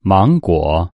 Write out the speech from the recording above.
芒果。